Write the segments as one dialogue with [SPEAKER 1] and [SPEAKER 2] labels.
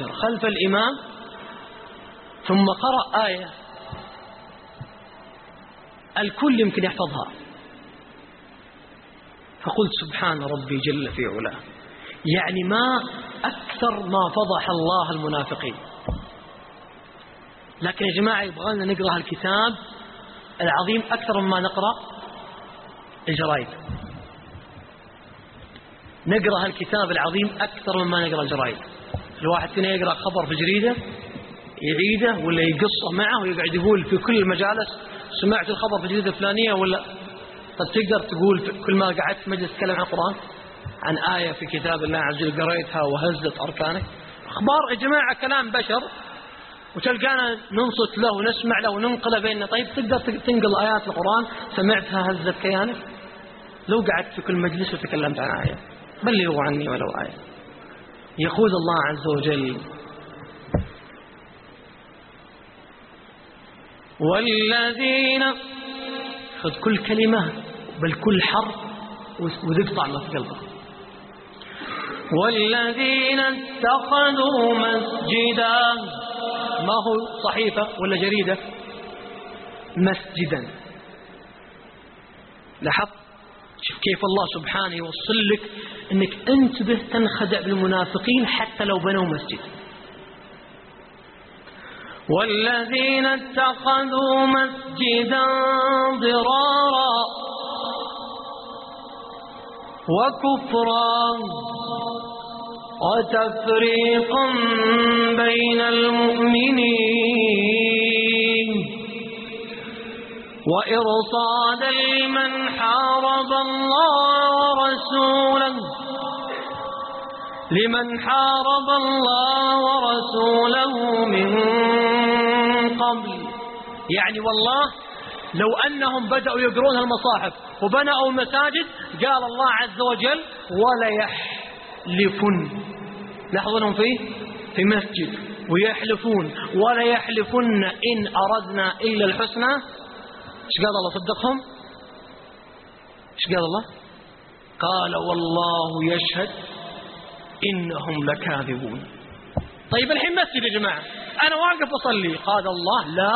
[SPEAKER 1] الفجر خلف الإمام ثم قرأ آية. الكل يمكن يحفظها. فقلت سبحان ربي جل في علاه. يعني ما أكثر ما فضح الله المنافقين. لكن يا جماعة يبغانا نقرأ الكتاب العظيم أكثر مما نقرأ الجرائد. نقرأ الكتاب العظيم أكثر مما نقرأ الجرائد. الواحد فينا يقرأ خبر في جريدة يعيده ولا يقصه معه ويقعد يقول في كل المجالس سمعت الخبر في الجريدة الفلانية ولا؟ طب تقدر تقول كل ما قعدت مجلس تتكلم عن القرآن؟ عن آية في كتاب الله عز وجل قريتها وهزت أركانك. أخبار يا جماعة كلام بشر وتلقانا ننصت له ونسمع له وننقله بيننا. طيب تقدر تنقل آيات القرآن؟ سمعتها هزت كيانك. لو قعدت في كل مجلس وتكلمت عن آية بلغوا عني ولو آية. يقول الله عز وجل. والذين خذ كل كلمة بل كل حرف وذب طعمه في قلبك. والذين اتخذوا مسجدا. ما هو صحيفة ولا جريدة؟ مسجدا. لاحظت؟ كيف الله سبحانه يوصل لك إنك انتبه تنخدع بالمنافقين حتى لو بنوا مسجد. والذين اتخذوا مسجدا ضرارا وكفرا وتفريقا بين المؤمنين. وإرصادا لمن حارب الله ورسوله لمن حارب الله ورسوله من قبل. يعني والله لو أنهم بدأوا يقرون المصاحف وبنأوا المساجد قال الله عز وجل ولا يحلفن لاحظونهم فيه في مسجد ويحلفون ولا يحلفن إن أردنا إلا الحسنى إيش قال الله؟ صدقهم. إيش قال الله؟ قال والله يشهد إنهم لكاذبون. طيب الحين مسجد يا جماعة أنا واقف أصلي. قال الله لا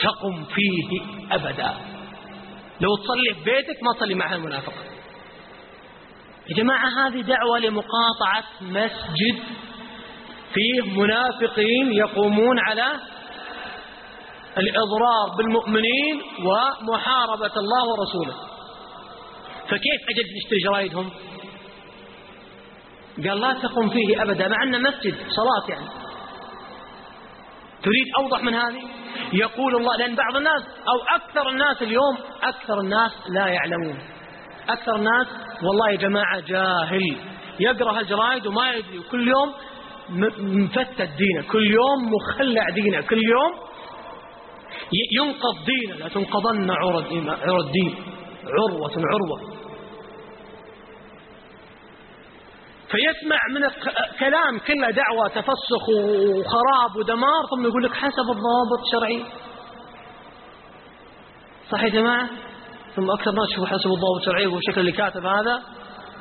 [SPEAKER 1] تقم فيه أبدا. لو تصلي في بيتك ما تصلي مع المنافق. يا جماعة هذه دعوة لمقاطعة مسجد فيه منافقين يقومون على الإضرار بالمؤمنين ومحاربة الله ورسوله. فكيف أجد نشتري جرايدهم؟ قال لا تقم فيه أبدا مع أنه مسجد صلاة يعني. تريد أوضح من هذه؟ يقول الله لأن بعض الناس أو أكثر الناس اليوم أكثر الناس لا يعلمون. أكثر الناس والله يا جماعة جاهل. يقرأ الجرايد وما يدري. كل يوم مفتت دينه كل يوم مخلع دينه كل يوم ينقض دينه لا تنقضن عرى الدين عروة عروة. فيسمع من كلام كله دعوة تفسخ وخراب ودمار ثم يقول لك حسب الضوابط الشرعي. صح يا جماعة؟ ثم أكثر ناس يشوفوا حسب الضوابط الشرعي والشكل اللي كاتب هذا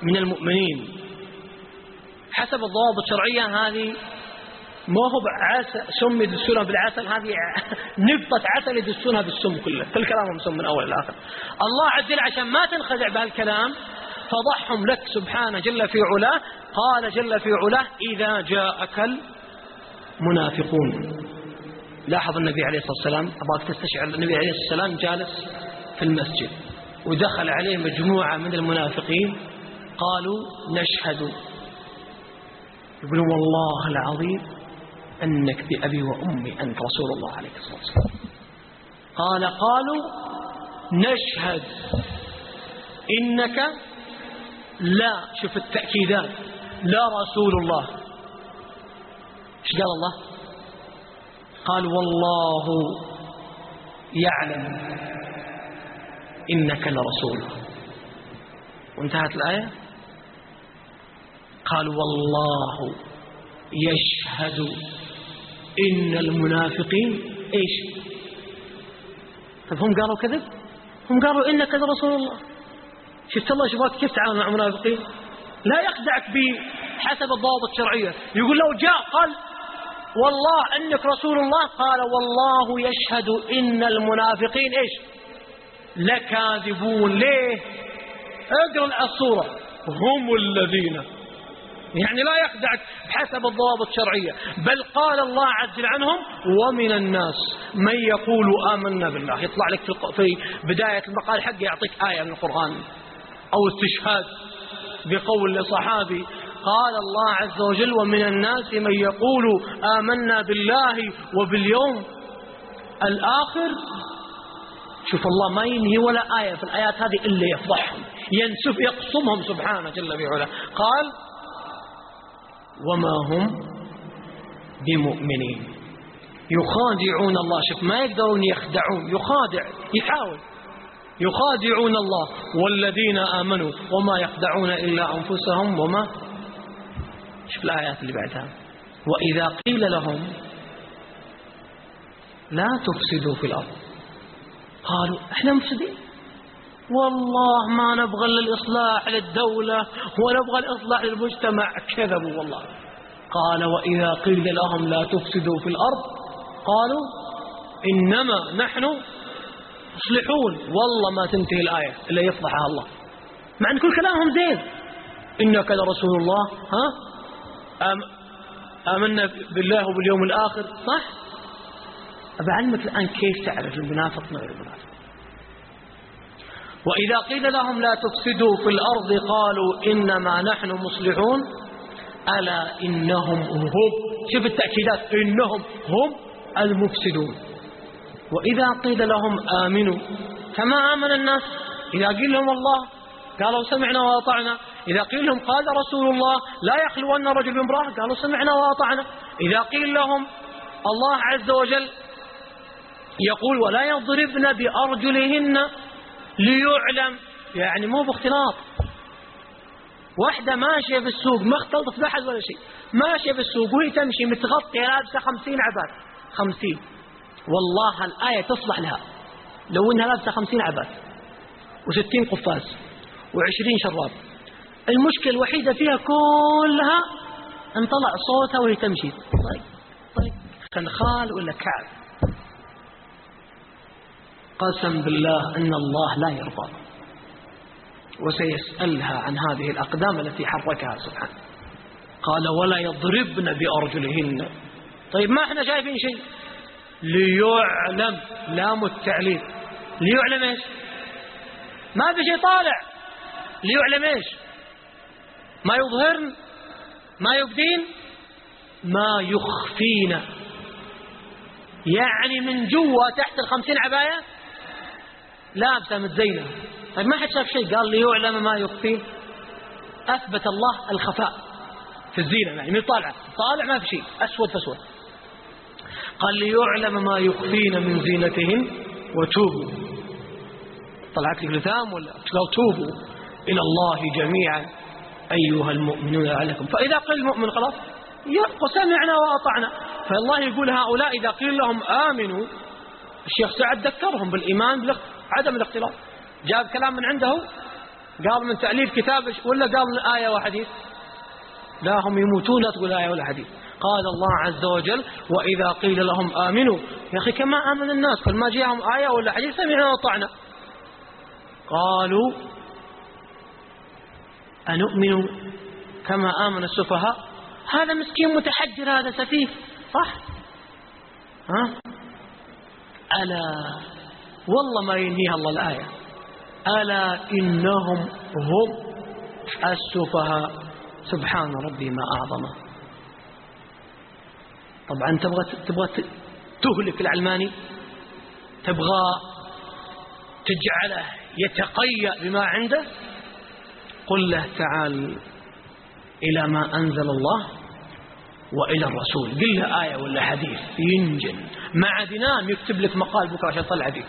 [SPEAKER 1] من المؤمنين. حسب الضوابط الشرعية هذه ما هو بعسل سم يدسونها بالعسل هذه نبطة عسل يدسونها بالسم كله. كل كلامهم سم من أول لآخر الله عز وجل عشان ما تنخدع بهالكلام فضحهم لك سبحانه جل في علاه. قال جل في علاه إذا جاءك المنافقون. لاحظ النبي عليه الصلاة والسلام أبغاك تستشعر النبي عليه الصلاة والسلام جالس في المسجد ودخل عليه مجموعة من المنافقين قالوا نشهد. يقولون والله العظيم. أنك بأبي وأمي أنت رسول الله عليه الصلاة والسلام. قال قالوا نشهد إنك لا شوف التأكيدات لا رسول الله. إيش قال الله؟ قال والله يعلم إنك لرسول وانتهت الآية؟ قال والله يشهد إن المنافقين إيش؟ طيب هم قالوا كذب؟ هم قالوا إنك لرسول الله. شفت الله شوفات كيف تعامل مع المنافقين؟ لا يخدعك حسب الضوابط الشرعية. يقول لو جاء قال والله أنك رسول الله. قال والله يشهد إن المنافقين إيش؟ لكاذبون. ليه؟ اقرأ الصورة هم الذين يعني لا يخدعك بحسب الضوابط الشرعية. بل قال الله عز وجل عنهم ومن الناس من يقول آمنا بالله. يطلع لك في بداية المقال حقه يعطيك آية من القرآن. أو استشهاد بقول لصحابي قال الله عز وجل ومن الناس من يقول آمنا بالله وباليوم الآخر. شوف الله ما ينهي ولا آية في الآيات هذه إلا يفضحهم. ينسف يقصمهم سبحانه جل في علاه قال وما هم بمؤمنين. يخادعون الله. شوف ما يقدرون يخدعون. يخادع يحاول. يخادعون الله والذين آمنوا وما يخدعون إلا أنفسهم وما. شوف الآيات اللي بعدها. وإذا قيل لهم لا تفسدوا في الأرض قالوا إحنا مفسدين. والله ما نبغى الإصلاح للدولة ونبغى الإصلاح للمجتمع. كذبوا والله. قال وإذا قيل لهم لا تفسدوا في الأرض قالوا إنما نحن مصلحون. والله ما تنتهي الآية إلا يفضحها الله. مع أن كل كلامهم زين. إنك لرسول الله. ها؟ آم آمنا بالله وباليوم الآخر. صح؟ أبعلمك الآن كيف تعرف المنافق من غير المنافق؟ وإذا قيل لهم لا تفسدوا في الأرض قالوا إنما نحن مصلحون. ألا إنهم هم؟ شوف التأكيدات. إنهم هم المفسدون. وإذا قيل لهم آمنوا كما آمن الناس. إذا قيل لهم الله قالوا سمعنا وأطعنا. إذا قيل لهم قال رسول الله لا يخلون رجل بامرأة. قالوا سمعنا وأطعنا. إذا قيل لهم الله عز وجل يقول ولا يضربن بأرجلهن ليعلم يعني مو باختلاط. واحدة ماشية في السوق ما اختلطت بأحد ولا شيء. ماشية في السوق وهي تمشي متغطية لابسة خمسين عباد. خمسين. والله الآية تصلح لها. لو إنها لابسة خمسين عباد. وستين قفاز. وعشرين شراب. المشكلة الوحيدة فيها كلها إن طلع صوتها وهي تمشي. طيب طيب. خنخال ولا كعب؟ قسم بالله أن الله لا يرضى. وسيسألها عن هذه الأقدام التي حركها سبحانه. قال ولا يضربن بأرجلهن. طيب ما إحنا شايفين شيء؟ ليعلم لام التعليل ليعلم إيش؟ ما في شيء طالع. ليعلم إيش؟ ما يظهرن ما يبدين ما يخفين. يعني من جوا تحت الخمسين عباية لابسة متزينة طيب ما حد شاف شيء؟ قال ليعلم ما يخفيه أثبت الله الخفاء في الزينة يعني من طالع. طالع ما في شيء أسود فأسود قال ليعلم ما يخفين من زينتهن وتوبوا. طلعت لك لثام ولا؟ قال توبوا إلى الله جميعا أيها المؤمنون عليكم فإذا قل المؤمن خلاص سمعنا وأطعنا. فالله يقول هؤلاء إذا قيل لهم آمنوا الشيخ سعد ذكرهم بالإيمان عدم الاختلاط. جاب كلام من عنده قال من تأليف كتاب ولا قال من آية وحديث؟ لا هم يموتون لا تقول آية ولا حديث. قال الله عز وجل وإذا قيل لهم آمنوا. يا أخي كما آمن الناس كل ما جاءهم آية ولا حديث سمعنا وطعنا قالوا أنؤمن كما آمن السفهاء؟ هذا مسكين متحجر هذا سفيه. صح؟ ها؟ ألا والله ما ينهيها الله الآية. ألا إنهم هم السفهاء. سبحان ربي ما أعظمه. طبعا تبغى تبغى تهلك العلماني؟ تبغى تجعله يتقيأ بما عنده؟ قل له تعال إلى ما أنزل الله وإلى الرسول. قل له آية ولا حديث؟ ينجن. مع دينام يكتب لك مقال بكرة عشان يطلع حديث.